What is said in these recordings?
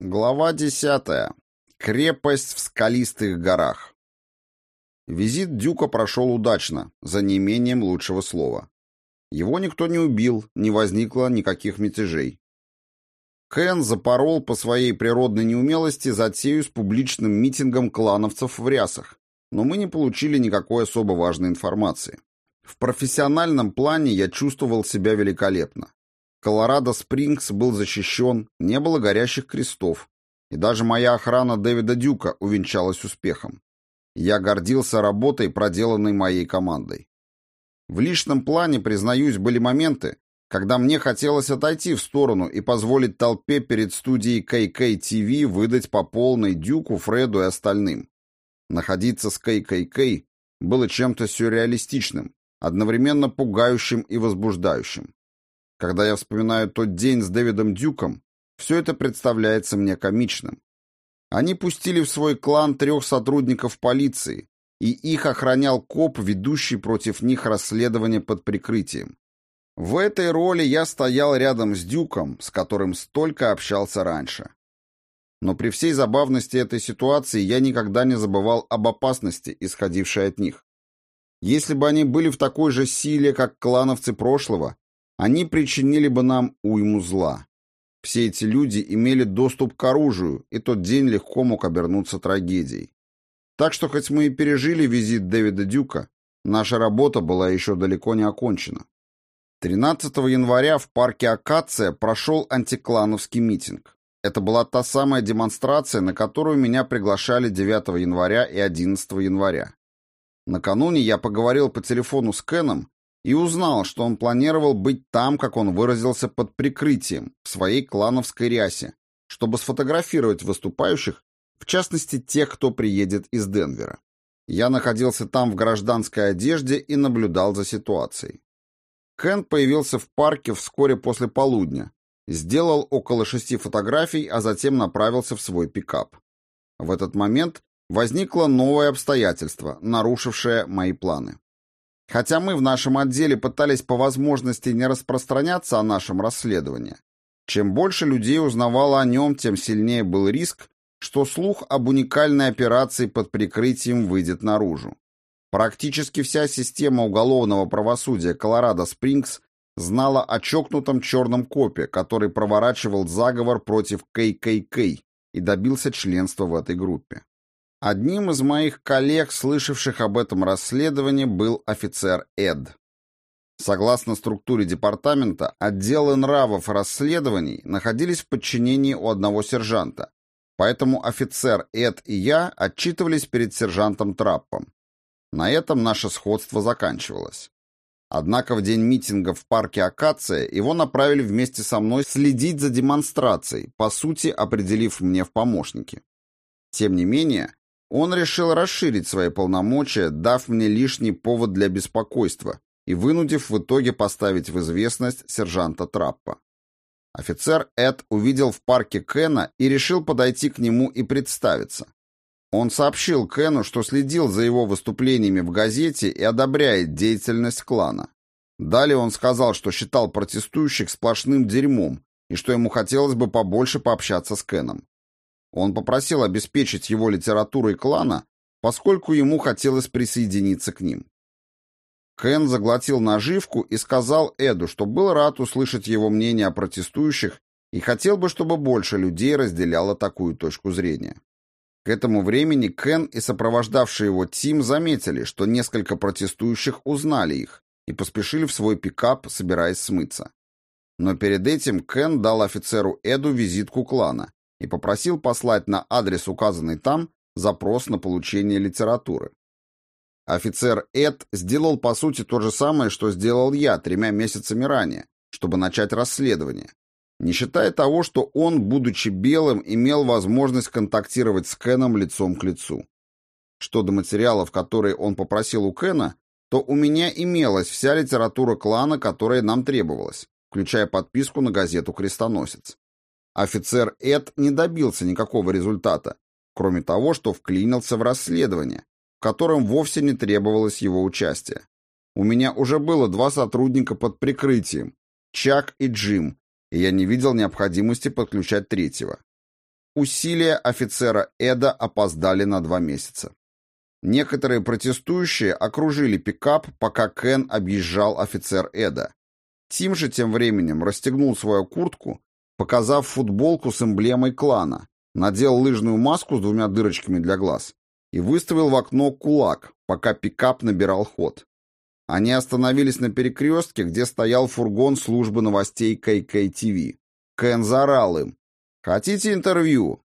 Глава десятая. Крепость в скалистых горах. Визит Дюка прошел удачно, за неимением лучшего слова. Его никто не убил, не возникло никаких мятежей. Кен запорол по своей природной неумелости затею с публичным митингом клановцев в рясах, но мы не получили никакой особо важной информации. В профессиональном плане я чувствовал себя великолепно. Колорадо-Спрингс был защищен, не было горящих крестов, и даже моя охрана Дэвида Дюка увенчалась успехом. Я гордился работой, проделанной моей командой. В личном плане, признаюсь, были моменты, когда мне хотелось отойти в сторону и позволить толпе перед студией KK-TV выдать по полной Дюку, Фреду и остальным. Находиться с KKK было чем-то сюрреалистичным, одновременно пугающим и возбуждающим. Когда я вспоминаю тот день с Дэвидом Дюком, все это представляется мне комичным. Они пустили в свой клан трех сотрудников полиции, и их охранял коп, ведущий против них расследование под прикрытием. В этой роли я стоял рядом с Дюком, с которым столько общался раньше. Но при всей забавности этой ситуации я никогда не забывал об опасности, исходившей от них. Если бы они были в такой же силе, как клановцы прошлого, они причинили бы нам уйму зла. Все эти люди имели доступ к оружию, и тот день легко мог обернуться трагедией. Так что, хоть мы и пережили визит Дэвида Дюка, наша работа была еще далеко не окончена. 13 января в парке Акация прошел антиклановский митинг. Это была та самая демонстрация, на которую меня приглашали 9 января и 11 января. Накануне я поговорил по телефону с Кеном и узнал, что он планировал быть там, как он выразился, под прикрытием, в своей клановской рясе, чтобы сфотографировать выступающих, в частности тех, кто приедет из Денвера. Я находился там в гражданской одежде и наблюдал за ситуацией. Кен появился в парке вскоре после полудня, сделал около шести фотографий, а затем направился в свой пикап. В этот момент возникло новое обстоятельство, нарушившее мои планы. Хотя мы в нашем отделе пытались по возможности не распространяться о нашем расследовании, чем больше людей узнавало о нем, тем сильнее был риск, что слух об уникальной операции под прикрытием выйдет наружу. Практически вся система уголовного правосудия Колорадо-Спрингс знала о чокнутом черном копе, который проворачивал заговор против ККК и добился членства в этой группе. Одним из моих коллег, слышавших об этом расследовании, был офицер Эд. Согласно структуре департамента, отделы нравов расследований находились в подчинении у одного сержанта, поэтому офицер Эд и я отчитывались перед сержантом Траппом. На этом наше сходство заканчивалось. Однако в день митинга в парке Акация его направили вместе со мной следить за демонстрацией, по сути определив мне в помощники. Тем не менее, он решил расширить свои полномочия, дав мне лишний повод для беспокойства и вынудив в итоге поставить в известность сержанта Траппа. Офицер Эд увидел в парке Кена и решил подойти к нему и представиться. Он сообщил Кену, что следил за его выступлениями в газете и одобряет деятельность клана. Далее он сказал, что считал протестующих сплошным дерьмом и что ему хотелось бы побольше пообщаться с Кеном. Он попросил обеспечить его литературой клана, поскольку ему хотелось присоединиться к ним. Кен заглотил наживку и сказал Эду, что был рад услышать его мнение о протестующих и хотел бы, чтобы больше людей разделяло такую точку зрения. К этому времени Кен и сопровождавший его Тим заметили, что несколько протестующих узнали их и поспешили в свой пикап, собираясь смыться. Но перед этим Кен дал офицеру Эду визитку клана и попросил послать на адрес, указанный там, запрос на получение литературы. Офицер Эд сделал по сути то же самое, что сделал я тремя месяцами ранее, чтобы начать расследование, не считая того, что он, будучи белым, имел возможность контактировать с Кеном лицом к лицу. Что до материалов, которые он попросил у Кена, то у меня имелась вся литература клана, которая нам требовалась, включая подписку на газету «Крестоносец». Офицер Эд не добился никакого результата, кроме того, что вклинился в расследование, в котором вовсе не требовалось его участия. У меня уже было два сотрудника под прикрытием, Чак и Джим, и я не видел необходимости подключать третьего. усилия офицера Эда опоздали на два месяца. Некоторые протестующие окружили пикап, пока Кен объезжал офицер Эда. Тим же тем временем расстегнул свою куртку, показав футболку с эмблемой клана, надел лыжную маску с двумя дырочками для глаз и выставил в окно кулак, пока пикап набирал ход. Они остановились на перекрестке, где стоял фургон службы новостей ККТВ. Кен заорал им. «Хотите интервью?»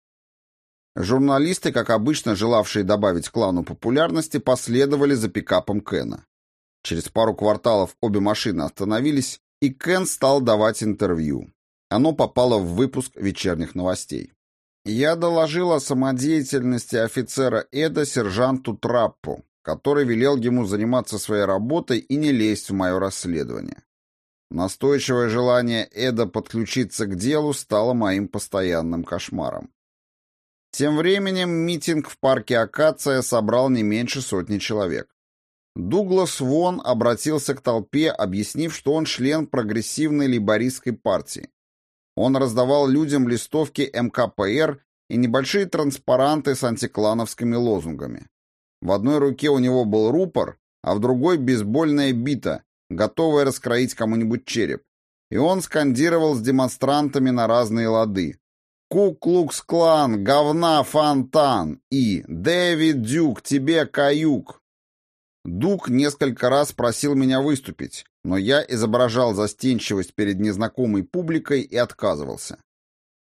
Журналисты, как обычно желавшие добавить клану популярности, последовали за пикапом Кена. Через пару кварталов обе машины остановились, и Кен стал давать интервью. Оно попало в выпуск вечерних новостей. Я доложил о самодеятельности офицера Эда сержанту Траппу, который велел ему заниматься своей работой и не лезть в мое расследование. Настойчивое желание Эда подключиться к делу стало моим постоянным кошмаром. Тем временем митинг в парке Акация собрал не меньше сотни человек. Дуглас Вон обратился к толпе, объяснив, что он член прогрессивной лейбористской партии. Он раздавал людям листовки МКПР и небольшие транспаранты с антиклановскими лозунгами. В одной руке у него был рупор, а в другой бейсбольная бита, готовая раскроить кому-нибудь череп. И он скандировал с демонстрантами на разные лады. «Ку-клукс-клан, говна, фонтан» и «Дэвид Дюк, тебе каюк». Дук несколько раз просил меня выступить, но я изображал застенчивость перед незнакомой публикой и отказывался.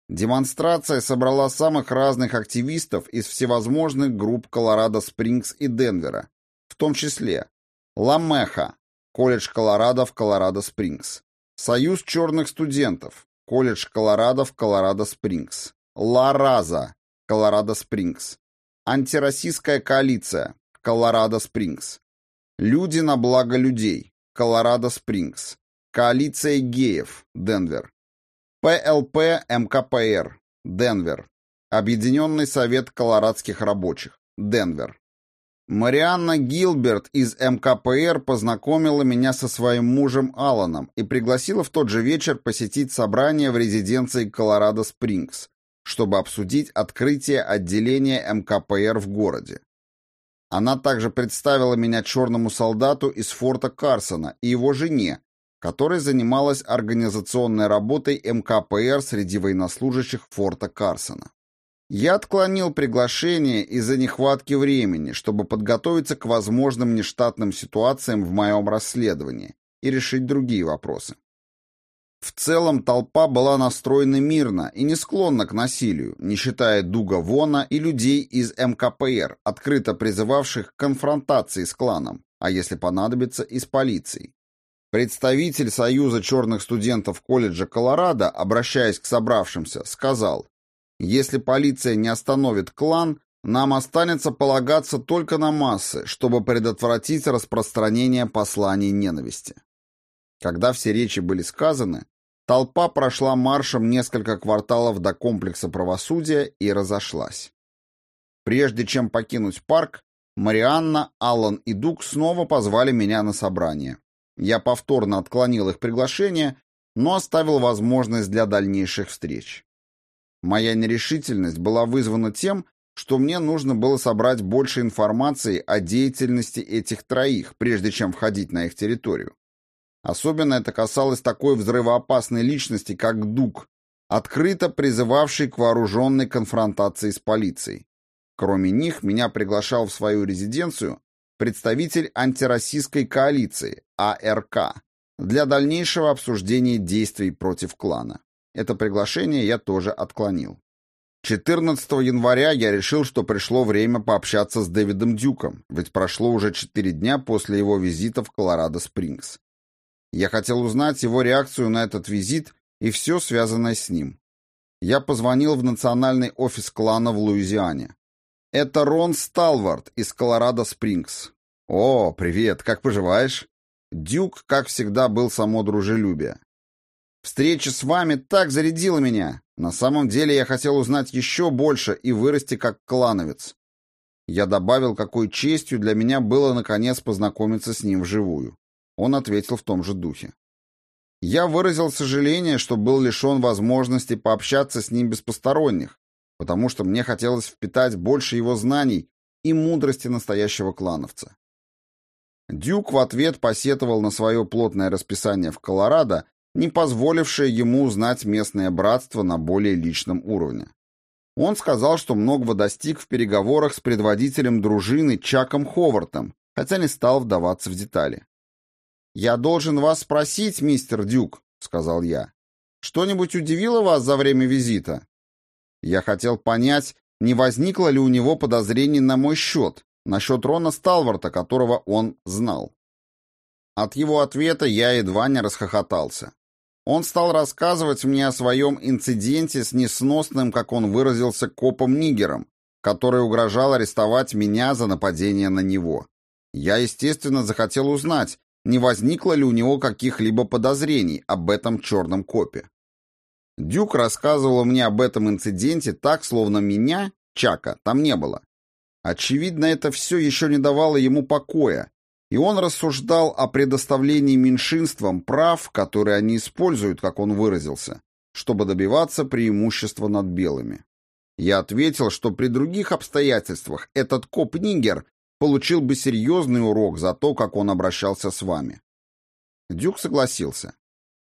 Демонстрация собрала самых разных активистов из всевозможных групп Колорадо-Спрингс и Денвера, в том числе Ламеха, колледж Колорадо в Колорадо-Спрингс, Союз черных студентов, колледж Колорадо в Колорадо-Спрингс, Ла Раза, Колорадо-Спрингс, Антироссийская коалиция, Колорадо-Спрингс, Люди на благо людей, Колорадо-Спрингс, Коалиция геев, Денвер, ПЛП МКПР, Денвер. Объединенный совет колорадских рабочих, Денвер. Марианна Гилберт из МКПР познакомила меня со своим мужем Аланом и пригласила в тот же вечер посетить собрание в резиденции Колорадо-Спрингс, чтобы обсудить открытие отделения МКПР в городе. Она также представила меня черному солдату из форта Карсона и его жене, которая занималась организационной работой МКПР среди военнослужащих форта Карсона. Я отклонил приглашение из-за нехватки времени, чтобы подготовиться к возможным нештатным ситуациям в моем расследовании и решить другие вопросы. В целом толпа была настроена мирно и не склонна к насилию, не считая Дуга Вона и людей из МКПР, открыто призывавших к конфронтации с кланом, а если понадобится, и с полицией. Представитель Союза черных студентов колледжа Колорадо, обращаясь к собравшимся, сказал, «Если полиция не остановит клан, нам останется полагаться только на массы, чтобы предотвратить распространение посланий ненависти». Когда все речи были сказаны, толпа прошла маршем несколько кварталов до комплекса правосудия и разошлась. Прежде чем покинуть парк, Марианна, Аллан и Дук снова позвали меня на собрание. Я повторно отклонил их приглашение, но оставил возможность для дальнейших встреч. Моя нерешительность была вызвана тем, что мне нужно было собрать больше информации о деятельности этих троих, прежде чем входить на их территорию. Особенно это касалось такой взрывоопасной личности, как Дук, открыто призывавший к вооруженной конфронтации с полицией. Кроме них, меня приглашал в свою резиденцию представитель антироссийской коалиции, АРК, для дальнейшего обсуждения действий против клана. Это приглашение я тоже отклонил. 14 января я решил, что пришло время пообщаться с Дэвидом Дюком, ведь прошло уже 4 дня после его визита в Колорадо-Спрингс. Я хотел узнать его реакцию на этот визит и все связанное с ним. Я позвонил в национальный офис клана в Луизиане. Это Рон Сталвард из Колорадо-Спрингс. О, привет, как поживаешь? Дюк, как всегда, был само дружелюбие. Встреча с вами так зарядила меня. На самом деле я хотел узнать еще больше и вырасти как клановец. Я добавил, какой честью для меня было наконец познакомиться с ним вживую. Он ответил в том же духе. Я выразил сожаление, что был лишен возможности пообщаться с ним без посторонних, потому что мне хотелось впитать больше его знаний и мудрости настоящего клановца. Дюк в ответ посетовал на свое плотное расписание в Колорадо, не позволившее ему узнать местное братство на более личном уровне. Он сказал, что многого достиг в переговорах с предводителем дружины Чаком Ховартом, хотя не стал вдаваться в детали. «Я должен вас спросить, мистер Дюк», — сказал я. «Что-нибудь удивило вас за время визита?» Я хотел понять, не возникло ли у него подозрений на мой счет, насчет Рона Сталварта, которого он знал. От его ответа я едва не расхохотался. Он стал рассказывать мне о своем инциденте с несносным, как он выразился, копом-нигером, который угрожал арестовать меня за нападение на него. Я, естественно, захотел узнать, не возникло ли у него каких-либо подозрений об этом черном копе. Дюк рассказывал мне об этом инциденте так, словно меня, Чака, там не было. Очевидно, это все еще не давало ему покоя, и он рассуждал о предоставлении меньшинствам прав, которые они используют, как он выразился, чтобы добиваться преимущества над белыми. Я ответил, что при других обстоятельствах этот коп-нигер получил бы серьезный урок за то, как он обращался с вами. Дюк согласился.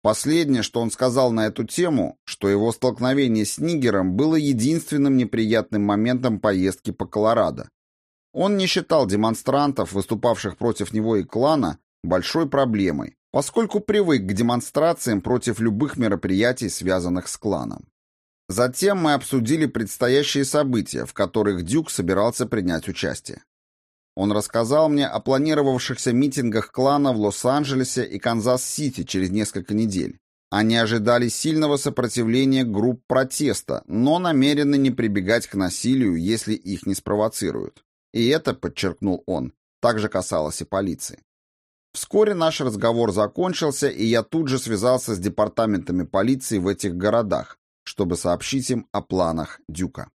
Последнее, что он сказал на эту тему, что его столкновение с Нигером было единственным неприятным моментом поездки по Колорадо, он не считал демонстрантов, выступавших против него и клана, большой проблемой, поскольку привык к демонстрациям против любых мероприятий, связанных с кланом. Затем мы обсудили предстоящие события, в которых Дюк собирался принять участие. Он рассказал мне о планировавшихся митингах клана в Лос-Анджелесе и Канзас-Сити через несколько недель. Они ожидали сильного сопротивления групп протеста, но намерены не прибегать к насилию, если их не спровоцируют. И это, подчеркнул он, также касалось и полиции. Вскоре наш разговор закончился, и я тут же связался с департаментами полиции в этих городах, чтобы сообщить им о планах Дюка.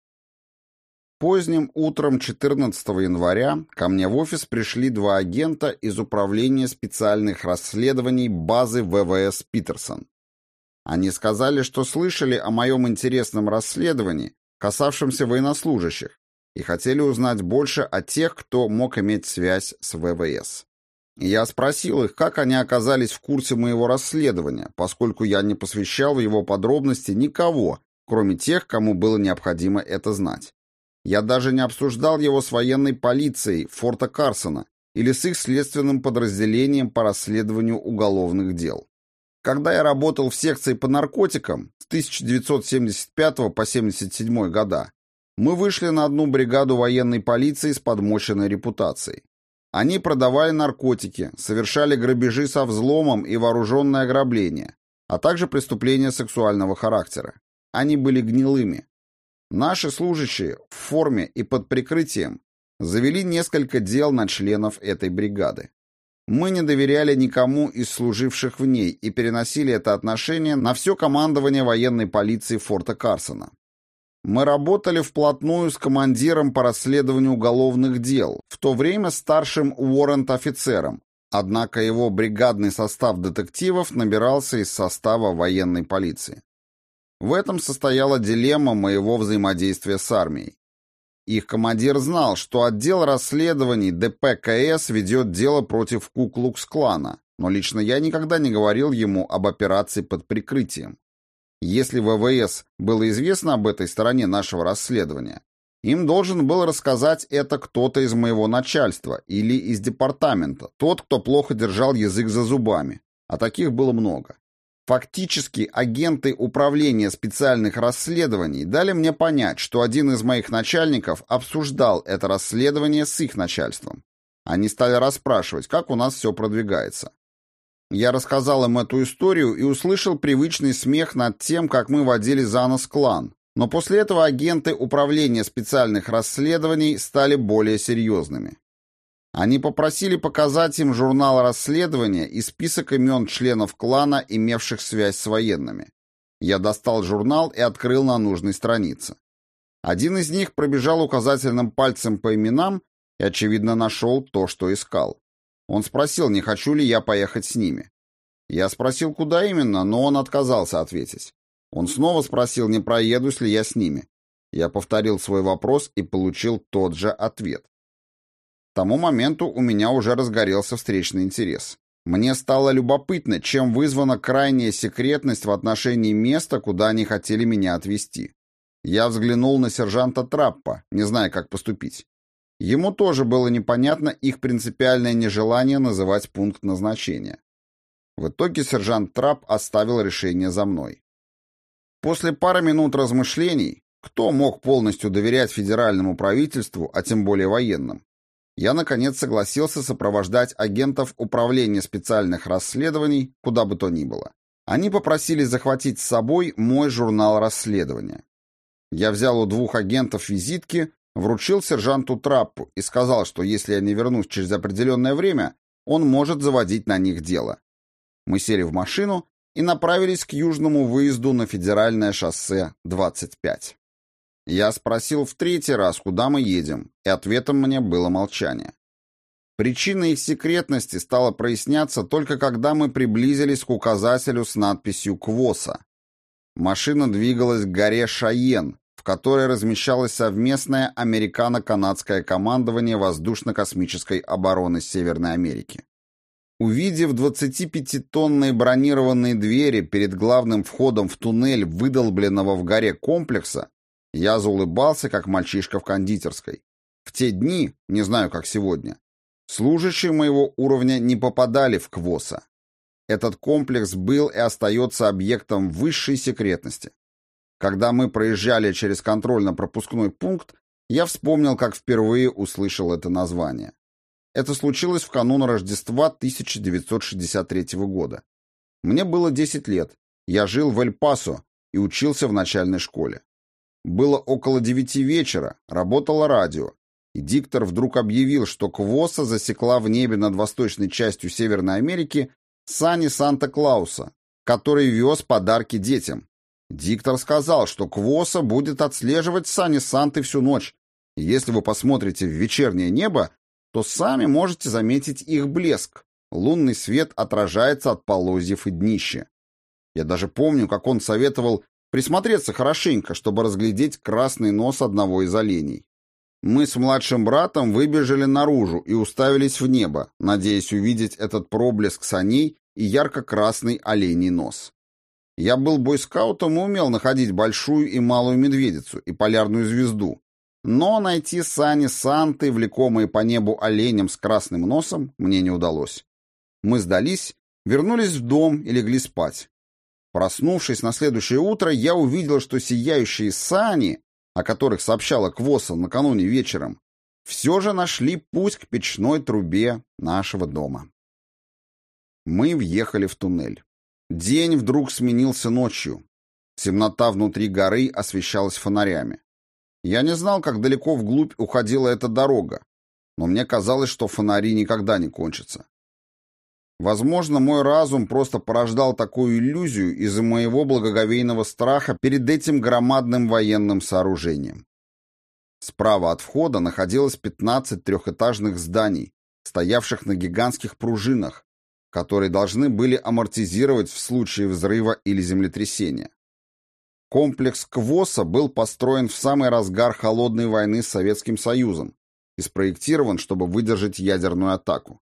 Поздним утром 14 января ко мне в офис пришли два агента из Управления специальных расследований базы ВВС Питерсон. Они сказали, что слышали о моем интересном расследовании, касавшемся военнослужащих, и хотели узнать больше о тех, кто мог иметь связь с ВВС. Я спросил их, как они оказались в курсе моего расследования, поскольку я не посвящал в его подробности никого, кроме тех, кому было необходимо это знать. Я даже не обсуждал его с военной полицией Форта Карсона или с их следственным подразделением по расследованию уголовных дел. Когда я работал в секции по наркотикам с 1975 по 1977 года, мы вышли на одну бригаду военной полиции с подмоченной репутацией. Они продавали наркотики, совершали грабежи со взломом и вооруженное ограбление, а также преступления сексуального характера. Они были гнилыми. Наши служащие в форме и под прикрытием завели несколько дел на членов этой бригады. Мы не доверяли никому из служивших в ней и переносили это отношение на все командование военной полиции форта Карсона. Мы работали вплотную с командиром по расследованию уголовных дел, в то время старшим уоррент-офицером, однако его бригадный состав детективов набирался из состава военной полиции. В этом состояла дилемма моего взаимодействия с армией. Их командир знал, что отдел расследований ДПКС ведет дело против Куклукс-клана, но лично я никогда не говорил ему об операции под прикрытием. Если ВВС было известно об этой стороне нашего расследования, им должен был рассказать это кто-то из моего начальства или из департамента, тот, кто плохо держал язык за зубами, а таких было много. Фактически агенты управления специальных расследований дали мне понять, что один из моих начальников обсуждал это расследование с их начальством. Они стали расспрашивать, как у нас все продвигается. Я рассказал им эту историю и услышал привычный смех над тем, как мы водили за нос клан. Но после этого агенты Управления специальных расследований стали более серьезными. Они попросили показать им журнал расследования и список имен членов клана, имевших связь с военными. Я достал журнал и открыл на нужной странице. Один из них пробежал указательным пальцем по именам и, очевидно, нашел то, что искал. Он спросил, не хочу ли я поехать с ними. Я спросил, куда именно, но он отказался ответить. Он снова спросил, не проедусь ли я с ними. Я повторил свой вопрос и получил тот же ответ. Тому моменту у меня уже разгорелся встречный интерес. Мне стало любопытно, чем вызвана крайняя секретность в отношении места, куда они хотели меня отвезти. Я взглянул на сержанта Траппа, не зная, как поступить. Ему тоже было непонятно их принципиальное нежелание называть пункт назначения. В итоге сержант Трапп оставил решение за мной. После пары минут размышлений, кто мог полностью доверять федеральному правительству, а тем более военным, я, наконец, согласился сопровождать агентов Управления специальных расследований куда бы то ни было. Они попросили захватить с собой мой журнал расследования. Я взял у двух агентов визитки, вручил сержанту Траппу и сказал, что если я не вернусь через определенное время, он может заводить на них дело. Мы сели в машину и направились к южному выезду на федеральное шоссе 25. Я спросил в третий раз, куда мы едем, и ответом мне было молчание. Причина их секретности стала проясняться только когда мы приблизились к указателю с надписью «Квоса». Машина двигалась к горе Шайен, в которой размещалось совместное американо-канадское командование воздушно-космической обороны Северной Америки. Увидев 25-тонные бронированные двери перед главным входом в туннель выдолбленного в горе комплекса, я заулыбался, как мальчишка в кондитерской. В те дни, не знаю, как сегодня, служащие моего уровня не попадали в КВОСа. Этот комплекс был и остается объектом высшей секретности. Когда мы проезжали через контрольно-пропускной пункт, я вспомнил, как впервые услышал это название. Это случилось в канун Рождества 1963 года. Мне было 10 лет. Я жил в Эль-Пасо и учился в начальной школе. Было около девяти вечера, работало радио, и диктор вдруг объявил, что Квоса засекла в небе над восточной частью Северной Америки сани Санта-Клауса, который вез подарки детям. Диктор сказал, что Квоса будет отслеживать сани Санты всю ночь. И если вы посмотрите в вечернее небо, то сами можете заметить их блеск. Лунный свет отражается от полозьев и днища. Я даже помню, как он советовал Присмотреться хорошенько, чтобы разглядеть красный нос одного из оленей. Мы с младшим братом выбежали наружу и уставились в небо, надеясь увидеть этот проблеск саней и ярко-красный оленей нос. Я был бойскаутом и умел находить большую и малую медведицу и полярную звезду, но найти сани Санты, влекомые по небу оленем с красным носом, мне не удалось. Мы сдались, вернулись в дом и легли спать. Проснувшись на следующее утро, я увидел, что сияющие сани, о которых сообщала Квоса накануне вечером, все же нашли путь к печной трубе нашего дома. Мы въехали в туннель. День вдруг сменился ночью. Темнота внутри горы освещалась фонарями. Я не знал, как далеко вглубь уходила эта дорога, но мне казалось, что фонари никогда не кончатся. Возможно, мой разум просто порождал такую иллюзию из-за моего благоговейного страха перед этим громадным военным сооружением. Справа от входа находилось 15 трехэтажных зданий, стоявших на гигантских пружинах, которые должны были амортизировать в случае взрыва или землетрясения. Комплекс КВОСа был построен в самый разгар холодной войны с Советским Союзом и спроектирован, чтобы выдержать ядерную атаку.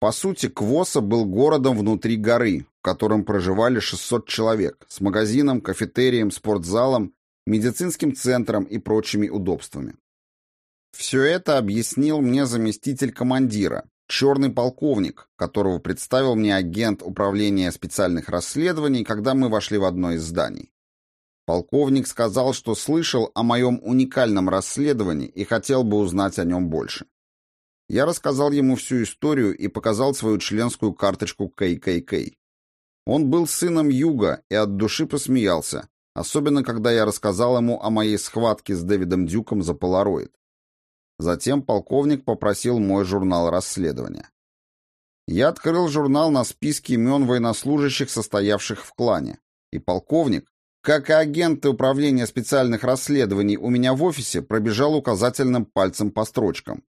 По сути, Квоса был городом внутри горы, в котором проживали 600 человек, с магазином, кафетерием, спортзалом, медицинским центром и прочими удобствами. Все это объяснил мне заместитель командира, черный полковник, которого представил мне агент управления специальных расследований, когда мы вошли в одно из зданий. Полковник сказал, что слышал о моем уникальном расследовании и хотел бы узнать о нем больше. Я рассказал ему всю историю и показал свою членскую карточку ККК. Он был сыном Юга и от души посмеялся, особенно когда я рассказал ему о моей схватке с Дэвидом Дюком за полароид. Затем полковник попросил мой журнал расследования. Я открыл журнал на списке имен военнослужащих, состоявших в клане, и полковник, как и агенты управления специальных расследований у меня в офисе, пробежал указательным пальцем по строчкам.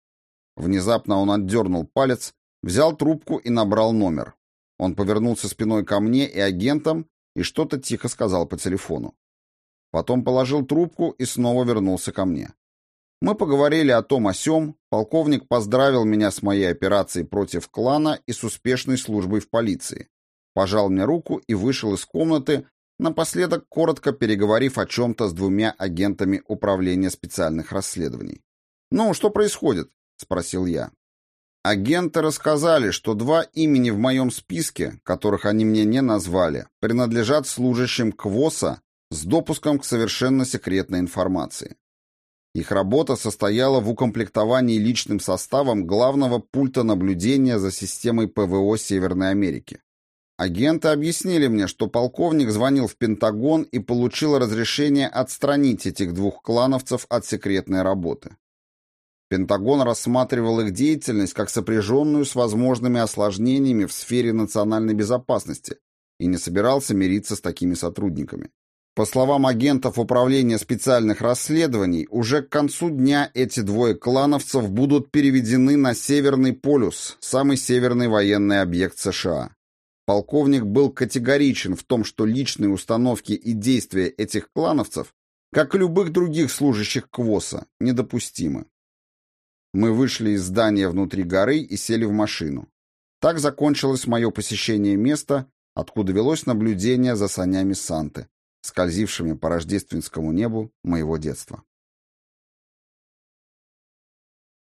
Внезапно он отдернул палец, взял трубку и набрал номер. Он повернулся спиной ко мне и агентам и что-то тихо сказал по телефону. Потом положил трубку и снова вернулся ко мне. Мы поговорили о том о сём, полковник поздравил меня с моей операцией против клана и с успешной службой в полиции. Пожал мне руку и вышел из комнаты, напоследок коротко переговорив о чем-то с двумя агентами Управления специальных расследований. «Ну, что происходит?» — спросил я. Агенты рассказали, что два имени в моем списке, которых они мне не назвали, принадлежат служащим КВОСа с допуском к совершенно секретной информации. Их работа состояла в укомплектовании личным составом главного пульта наблюдения за системой ПВО Северной Америки. Агенты объяснили мне, что полковник звонил в Пентагон и получил разрешение отстранить этих двух клановцев от секретной работы. Пентагон рассматривал их деятельность как сопряженную с возможными осложнениями в сфере национальной безопасности и не собирался мириться с такими сотрудниками. По словам агентов Управления специальных расследований, уже к концу дня эти двое клановцев будут переведены на Северный полюс, самый северный военный объект США. Полковник был категоричен в том, что личные установки и действия этих клановцев, как и любых других служащих КВОСа, недопустимы. Мы вышли из здания внутри горы и сели в машину. Так закончилось мое посещение места, откуда велось наблюдение за санями Санты, скользившими по рождественскому небу моего детства.